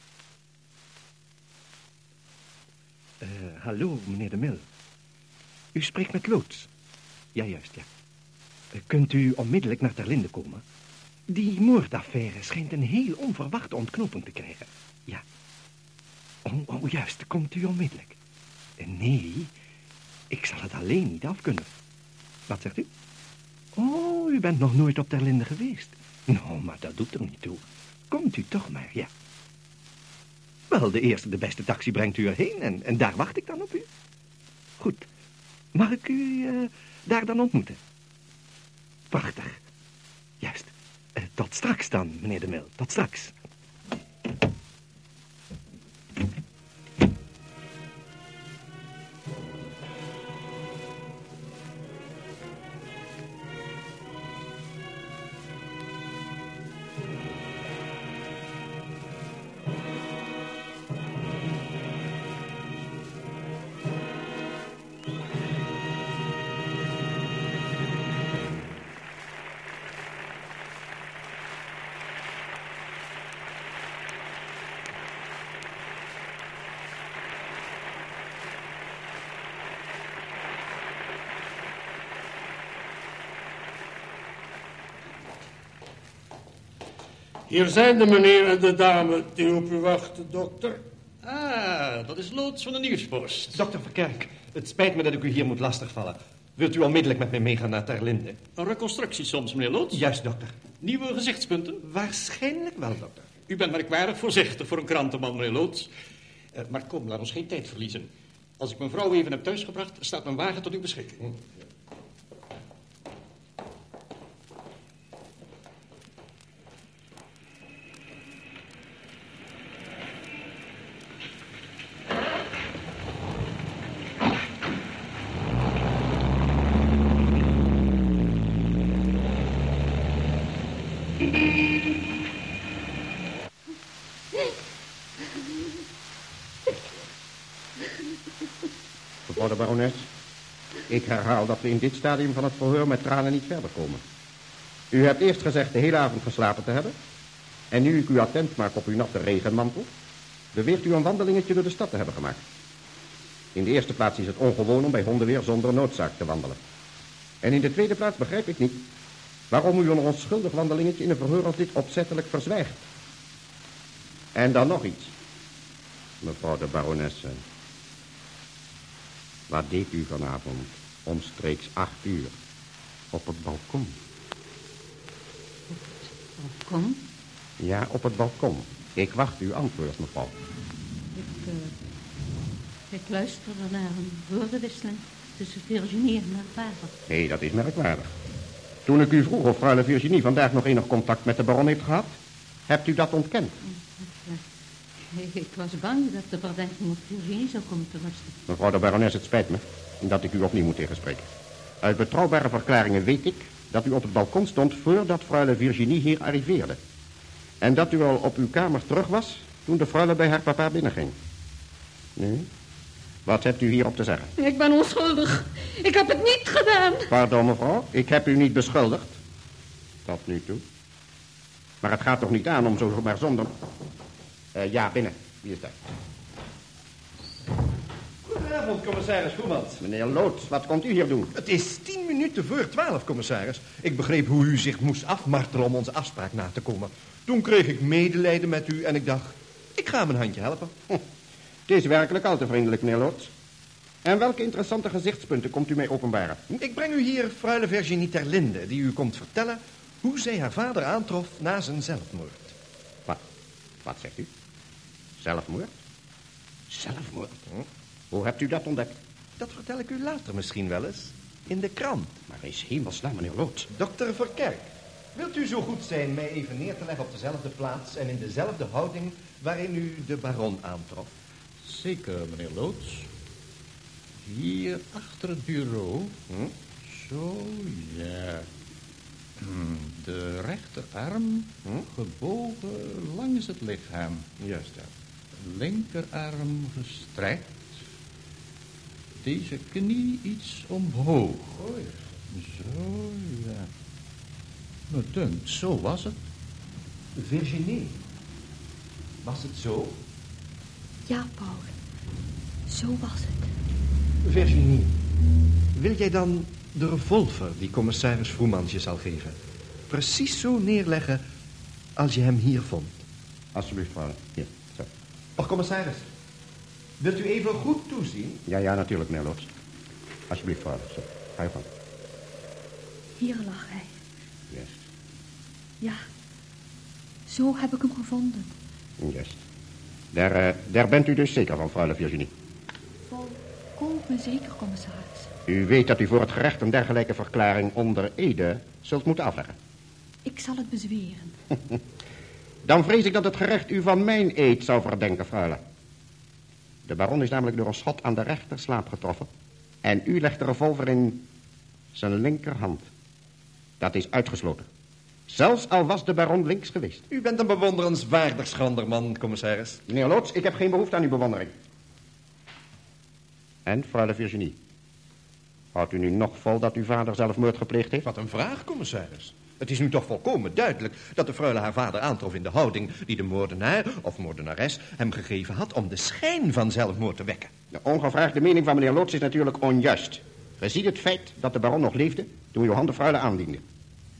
Eh, hallo, meneer de Mil. U spreekt met Loods. Ja, juist, ja. Eh, kunt u onmiddellijk naar Terlinde komen? Die moordaffaire schijnt een heel onverwachte ontknoping te krijgen. Ja. Oh, oh, juist, komt u onmiddellijk. Eh, nee, ik zal het alleen niet af kunnen. Wat zegt u? Oh, u bent nog nooit op Terlinde geweest. Nou, maar dat doet er niet toe. Komt u toch maar, ja. Wel, de eerste, de beste taxi brengt u erheen en, en daar wacht ik dan op u. Goed. Mag ik u uh, daar dan ontmoeten? Prachtig. Juist. Uh, tot straks dan, meneer de Mil. Tot straks. Hier zijn de meneer en de dame die op u wachten, dokter. Ah, dat is Loods van de Nieuwspost. Dokter Verkerk, het spijt me dat ik u hier moet lastigvallen. Wilt u onmiddellijk met mij meegaan naar Terlinde? Een reconstructie soms, meneer Loods? Juist, dokter. Nieuwe gezichtspunten? Waarschijnlijk wel, dokter. U bent merkwaardig voorzichtig voor een krantenman, meneer Loods. Uh, maar kom, laat ons geen tijd verliezen. Als ik mijn vrouw even heb thuisgebracht, staat mijn wagen tot uw beschikking. Hm. Mevrouw de barones, ik herhaal dat we in dit stadium van het verhoor met tranen niet verder komen. U hebt eerst gezegd de hele avond geslapen te hebben. En nu ik u attent maak op uw natte regenmantel, beweert u een wandelingetje door de stad te hebben gemaakt. In de eerste plaats is het ongewoon om bij hondenweer zonder noodzaak te wandelen. En in de tweede plaats begrijp ik niet waarom u een onschuldig wandelingetje in een verhoor als dit opzettelijk verzwijgt. En dan nog iets. Mevrouw de baronesse. Wat deed u vanavond omstreeks acht uur op het balkon? Kom, Ja, op het balkon. Ik wacht uw antwoord, mevrouw. ik, eh, ik luisterde naar een woordenwisseling tussen Virginie en haar vader. Hé, dat is merkwaardig. Toen ik u vroeg of Freule Virginie vandaag nog enig contact met de baron heeft gehad, hebt u dat ontkend. Ik, was bang dat de verdenking op Virginie zou komen te rusten. Mevrouw de barones, het spijt me dat ik u opnieuw moet tegenspreken. Uit betrouwbare verklaringen weet ik dat u op het balkon stond voordat Freule Virginie hier arriveerde. En dat u al op uw kamer terug was toen de Freule bij haar papa binnenging. Nu, wat hebt u hierop te zeggen? Ik ben onschuldig. Ik heb het niet gedaan. Pardon, mevrouw, ik heb u niet beschuldigd. Tot nu toe. Maar het gaat toch niet aan om zo maar zonder... Eh, ja, binnen. Wie is daar? Goedenavond, commissaris Goemans. Meneer Loods, wat komt u hier doen? Het is tien minuten voor twaalf, commissaris. Ik begreep hoe u zich moest afmartelen om onze afspraak na te komen. Toen kreeg ik medelijden met u en ik dacht, ik ga hem een handje helpen. Hm. Het is werkelijk al te vriendelijk, meneer Loods. En welke interessante gezichtspunten komt u mij openbaren? Ik breng u hier Freule Virginie Terlinde, die u komt vertellen hoe zij haar vader aantrof na zijn zelfmoord. Wat? Wat zegt u? Zelfmoord? Zelfmoord? Hoe hebt u dat ontdekt? Dat vertel ik u later misschien wel eens. In de krant. Maar is hemelsnaam, meneer Loods. Dokter Verkerk, wilt u zo goed zijn mij even neer te leggen op dezelfde plaats en in dezelfde houding waarin u de baron aantrof? Zeker, meneer Loods. Hier achter het bureau. Hm? Zo, ja. Hm, De rechterarm Hm? gebogen langs het lichaam. Juist, ja. Linkerarm gestrekt. Deze knie iets omhoog. Zo, ja. Me dunkt, zo was het. Virginie, was het zo? Ja, Paul. Zo was het. Virginie, wil jij dan de revolver die commissaris Vroemans je zal geven... precies zo neerleggen als je hem hier vond? Alsjeblieft, mevrouw. Hier, zo. Och, commissaris, wilt u even goed toezien? Ja, ja, natuurlijk, meneer Loods. Alsjeblieft, mevrouw. Zo, ga je van. Hier lag hij. Juist, Ja. Zo heb ik hem gevonden. juist. Daar, eh, daar bent u dus zeker van, Freule Virginie. Zeker, commissaris. U weet dat u voor het gerecht een dergelijke verklaring onder Ede zult moeten afleggen. Ik zal het bezweren. Dan vrees ik dat het gerecht u van mijn eed zou verdenken, Freule. De baron is namelijk door een schot aan de rechterslaap getroffen. En u legt de revolver in zijn linkerhand. Dat is uitgesloten. Zelfs al was de baron links geweest. U bent een bewonderenswaardig schranderman, commissaris. Meneer Loods, ik heb geen behoefte aan uw bewondering. En, Freule Virginie? Houdt u nu nog vol dat uw vader zelfmoord gepleegd heeft? Wat een vraag, commissaris. Het is nu toch volkomen duidelijk dat de freule haar vader aantrof in de houding die de moordenaar of moordenares hem gegeven had om de schijn van zelfmoord te wekken. De ongevraagde mening van meneer Loods is natuurlijk onjuist. Gezien het feit dat de baron nog leefde toen Johan de Freule aandiende.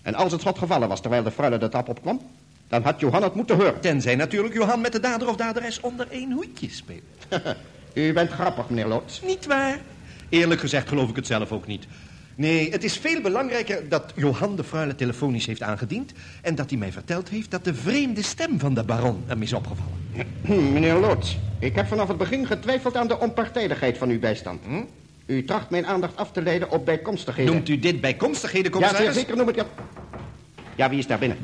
En als het schot gevallen was terwijl de Freule de trap opkwam, dan had Johan het moeten horen. Tenzij natuurlijk Johan met de dader of daderes onder één hoedje speelt. U bent grappig, meneer Loods. Niet waar. Eerlijk gezegd geloof ik het zelf ook niet. Nee, het is veel belangrijker dat Johan de Freule telefonisch heeft aangediend... en dat hij mij verteld heeft dat de vreemde stem van de baron hem is opgevallen. Hm, meneer Loods, ik heb vanaf het begin getwijfeld aan de onpartijdigheid van uw bijstand. Hm? U tracht mijn aandacht af te leiden op bijkomstigheden. Noemt u dit bijkomstigheden, Ja, commissaris? zeer zeker noem ik dat. Ja, wie is daar binnen?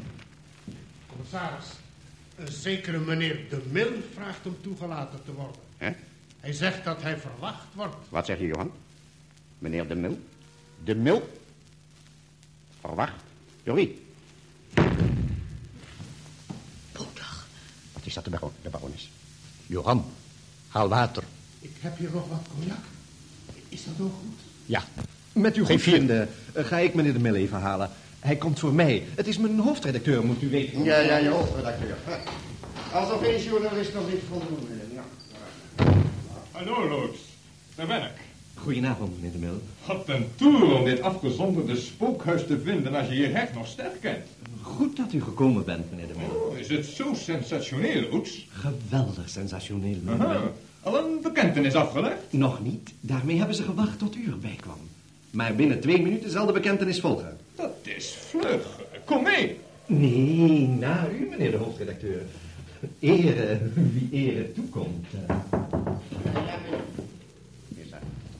Commissaris, een zekere meneer De Mil vraagt om toegelaten te worden. Hè? Hij zegt dat hij verwacht wordt. Wat zeg je, Johan? Meneer De Mil? De Mil? Verwacht? Door wie? Is dat de, baron, de barones? Johan, haal water. Ik heb hier nog wat cognac. Is dat ook goed? Ja. Met uw goedvinden eh, ga ik meneer de Mille even halen. Hij komt voor mij. Het is mijn hoofdredacteur, moet u weten. Ja, ja, je hoofdredacteur. Alsof geen journalist nog niet voldoende. Hallo, loods. Daar ben ik. Goedenavond, meneer de Mille. Wat een toer om dit afgezonderde spookhuis te vinden als je je hek nog sterk kent. Goed dat u gekomen bent, meneer de Mille. Oh, is het zo sensationeel, Oets? Geweldig sensationeel, meneer Aha. Al een bekentenis afgelegd? Nog niet. Daarmee hebben ze gewacht tot u erbij kwam. Maar binnen twee minuten zal de bekentenis volgen. Dat is vlug. Kom mee. Nee, na u, meneer de hoofdredacteur. Ere wie ere toekomt. eh.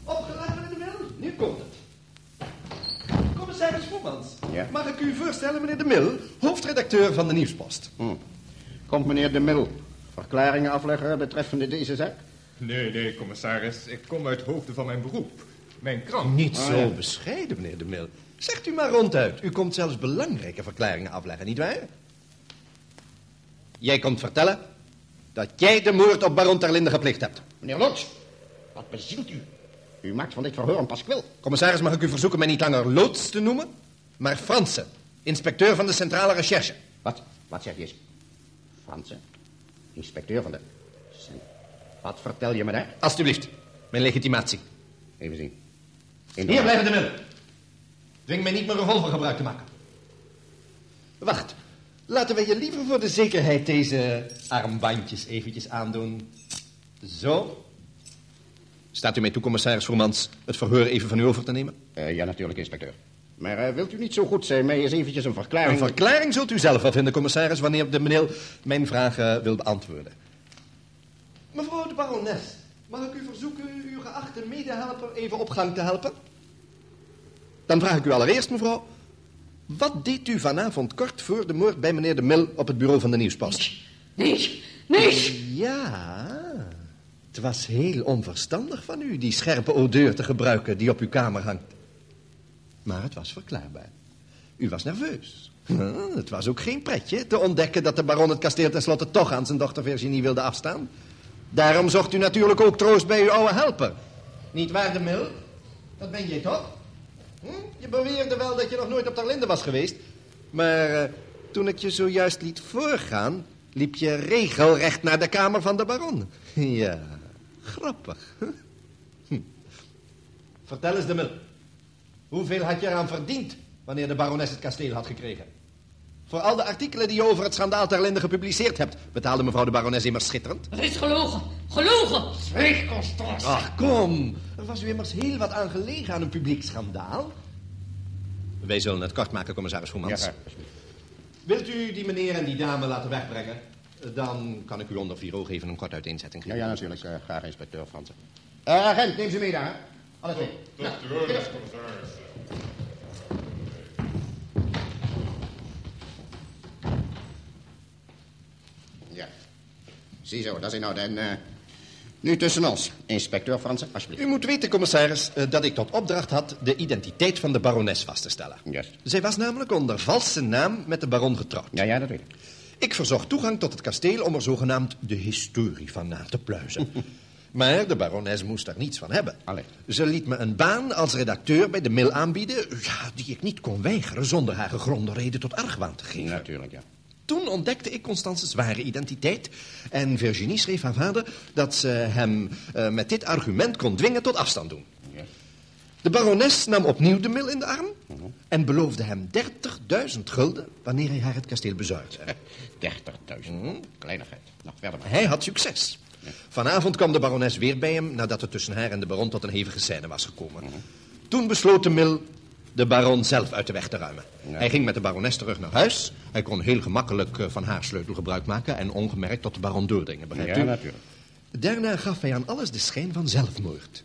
Opgelet, meneer de Mil? Nu komt het. Commissaris Voermans. Ja? Mag ik u voorstellen, meneer de Mil, hoofdredacteur van de Nieuwspost? Hm. Komt meneer de Mil verklaringen afleggen betreffende deze zaak? Nee, nee, commissaris. Ik kom uit hoofde van mijn beroep. Mijn krant. Niet Ah, zo ja. bescheiden, meneer de Mil. Zegt u maar ronduit. U komt zelfs belangrijke verklaringen afleggen, nietwaar? Jij komt vertellen dat jij de moord op baron Terlinde gepleegd hebt. Meneer Loods, wat bezielt u? U maakt van dit verhoor een paskwil. Commissaris, mag ik u verzoeken mij niet langer loods te noemen, maar Fransen, inspecteur van de Centrale Recherche. Wat? Wat zeg je eens? Fransen? Inspecteur van de... Wat vertel je me daar? Alsjeblieft, mijn legitimatie. Even zien. Hier blijven de Mil. Dwing mij niet mijn revolver gebruik te maken. Wacht, laten we je liever voor de zekerheid deze armbandjes eventjes aandoen. Zo. Staat u mij toe, commissaris Voermans, het verhoor even van u over te nemen? Eh, ja, natuurlijk, inspecteur. Maar eh, wilt u niet zo goed zijn mij eens eventjes een verklaring... Een verklaring zult u zelf wel vinden, commissaris, wanneer de meneer mijn vragen wil beantwoorden. Mevrouw de barones, mag ik u verzoeken uw geachte medehelper even op gang te helpen? Dan vraag ik u allereerst, mevrouw, wat deed u vanavond kort voor de moord bij meneer de Mil op het bureau van de Nieuwspost? Nee, nee. Ja, het was heel onverstandig van u die scherpe odeur te gebruiken die op uw kamer hangt. Maar het was verklaarbaar. U was nerveus. Het was ook geen pretje te ontdekken dat de baron het kasteel tenslotte toch aan zijn dochter Virginie wilde afstaan. Daarom zocht u natuurlijk ook troost bij uw oude helper. Niet waar, de Mil? Dat ben je toch? Hm? Je beweerde wel dat je nog nooit op Terlinde was geweest. Maar eh, toen ik je zojuist liet voorgaan, liep je regelrecht naar de kamer van de baron. Ja, grappig. Hm. Vertel eens, de Mil. Hoeveel had je eraan verdiend wanneer de barones het kasteel had gekregen? Voor al de artikelen die je over het schandaal Terlinde gepubliceerd hebt, betaalde mevrouw de barones immers schitterend. Het is gelogen. Gelogen. Zweeg, Constance. Ach, kom. Er was u immers heel wat aan gelegen aan een publiek schandaal. Wij zullen het kort maken, commissaris Voermans. Ja, Wilt u die meneer en die dame laten wegbrengen? Dan kan ik u onder vier ogen even een kort uiteenzetting Ja, geven. ja, natuurlijk. eh, graag, inspecteur Fransen. Eh, agent, neem ze mee daar. Alle twee. Tot de orders, commissaris. Ja. Ziezo, dat is in orde. En eh, nu tussen ons. Inspecteur Fransen, alsjeblieft. U moet weten, commissaris, eh, dat ik tot opdracht had de identiteit van de barones vast te stellen. Juist. Zij was namelijk onder valse naam met de baron getrouwd. Ja, ja, dat weet ik. Ik verzocht toegang tot het kasteel om er zogenaamd de historie van na te pluizen. maar de barones moest daar niets van hebben. Allee. Ze liet me een baan als redacteur bij de mail aanbieden... Ja, die ik niet kon weigeren zonder haar gegronde reden tot argwaan te geven. Natuurlijk, ja. Toen ontdekte ik Constance's ware identiteit. En Virginie schreef haar vader dat ze hem eh, met dit argument kon dwingen tot afstand doen. Ja. De barones nam opnieuw de mil in de arm... en beloofde hem 30.000 gulden wanneer hij haar het kasteel bezuigde. 30.000. Kleinigheid. Nog verder maar. Hij had succes. Vanavond kwam de barones weer bij hem... nadat het tussen haar en de baron tot een hevige scène was gekomen. Toen besloot de mil de baron zelf uit de weg te ruimen. Hij ging met de barones terug naar huis. Hij kon heel gemakkelijk eh, van haar sleutel gebruik maken... en ongemerkt tot de baron doordringen, begrijpt Ja, u? natuurlijk. Daarna gaf hij aan alles de schijn van zelfmoord.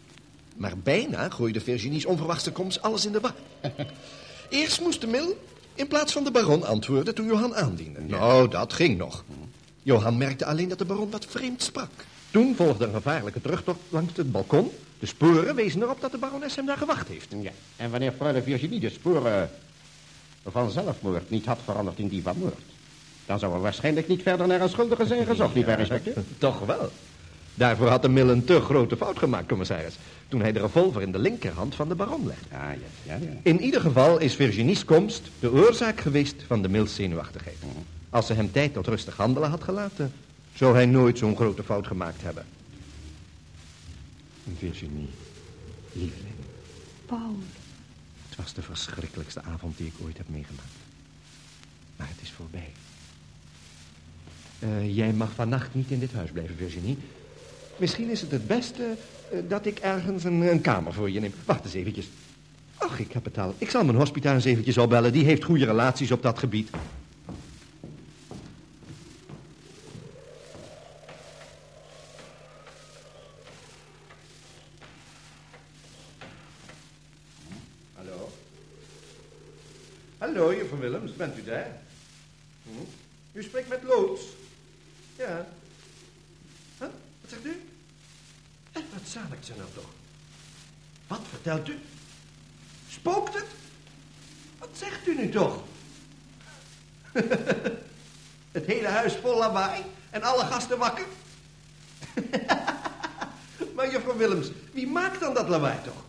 Maar bijna gooide Virginie's onverwachte komst alles in de war. Eerst moest de mil in plaats van de baron antwoorden toen Johan aandiende. Nou, dat ging nog. Johan merkte alleen dat de baron wat vreemd sprak. Toen volgde een gevaarlijke terugtocht langs het balkon. De sporen wezen erop dat de barones hem daar gewacht heeft. Ja. En wanneer Freule Virginie de sporen van zelfmoord niet had veranderd in die van moord... Dan zou er waarschijnlijk niet verder naar een schuldige zijn gezocht, niet waar, inspecteur? Toch wel. Daarvoor had de Mill een te grote fout gemaakt, commissaris. Toen hij de revolver in de linkerhand van de baron legde. Ja, ja, ja. ja. In ieder geval is Virginie's komst de oorzaak geweest van de Mills zenuwachtigheid. Mhm. Als ze hem tijd tot rustig handelen had gelaten, zou hij nooit zo'n grote fout gemaakt hebben. Virginie, lieveling, Paul, het was de verschrikkelijkste avond die ik ooit heb meegemaakt. Maar het is voorbij. Eh, jij mag vannacht niet in dit huis blijven, Virginie. Misschien is het het beste eh, dat ik ergens een, een kamer voor je neem. Wacht eens eventjes. Ach, ik heb het al. Ik zal mijn hospita eens eventjes opbellen. Die heeft goede relaties op dat gebied. Hallo? Hallo, juffrouw Willems, bent u daar? Hm? U spreekt met Loods. Ja. Wat zegt u? Eh, wat zalikt ze nou toch? Wat vertelt u? Spookt het? Wat zegt u nu toch? het hele huis vol lawaai en alle gasten wakker? maar juffrouw Willems, wie maakt dan dat lawaai toch?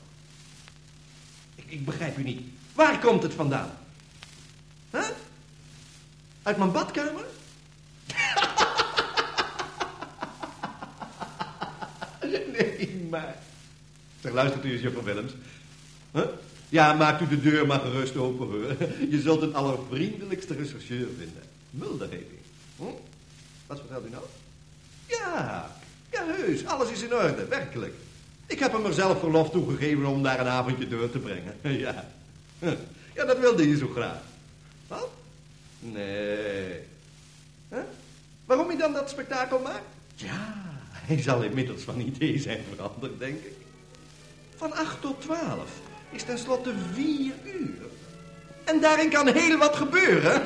Ik, ik begrijp u niet. Waar komt het vandaan? Uit mijn badkamer? nee, maar... Zeg, luistert u eens, juffrouw Willems. Huh? Ja, maakt u de deur maar gerust open, hoor. Je zult een allervriendelijkste rechercheur vinden. Mulder heet hij. Hm? Wat vertelt u nou? Ja, ja, heus. Alles is in orde, werkelijk. Ik heb hem er zelf verlof toegegeven om daar een avondje door te brengen. Ja. Ja, dat wilde je zo graag. Wat? Nee. Huh? Waarom hij dan dat spektakel maakt? Ja, hij zal inmiddels van idee zijn veranderd, denk ik. Van acht tot twaalf is tenslotte vier uur. En daarin kan heel wat gebeuren.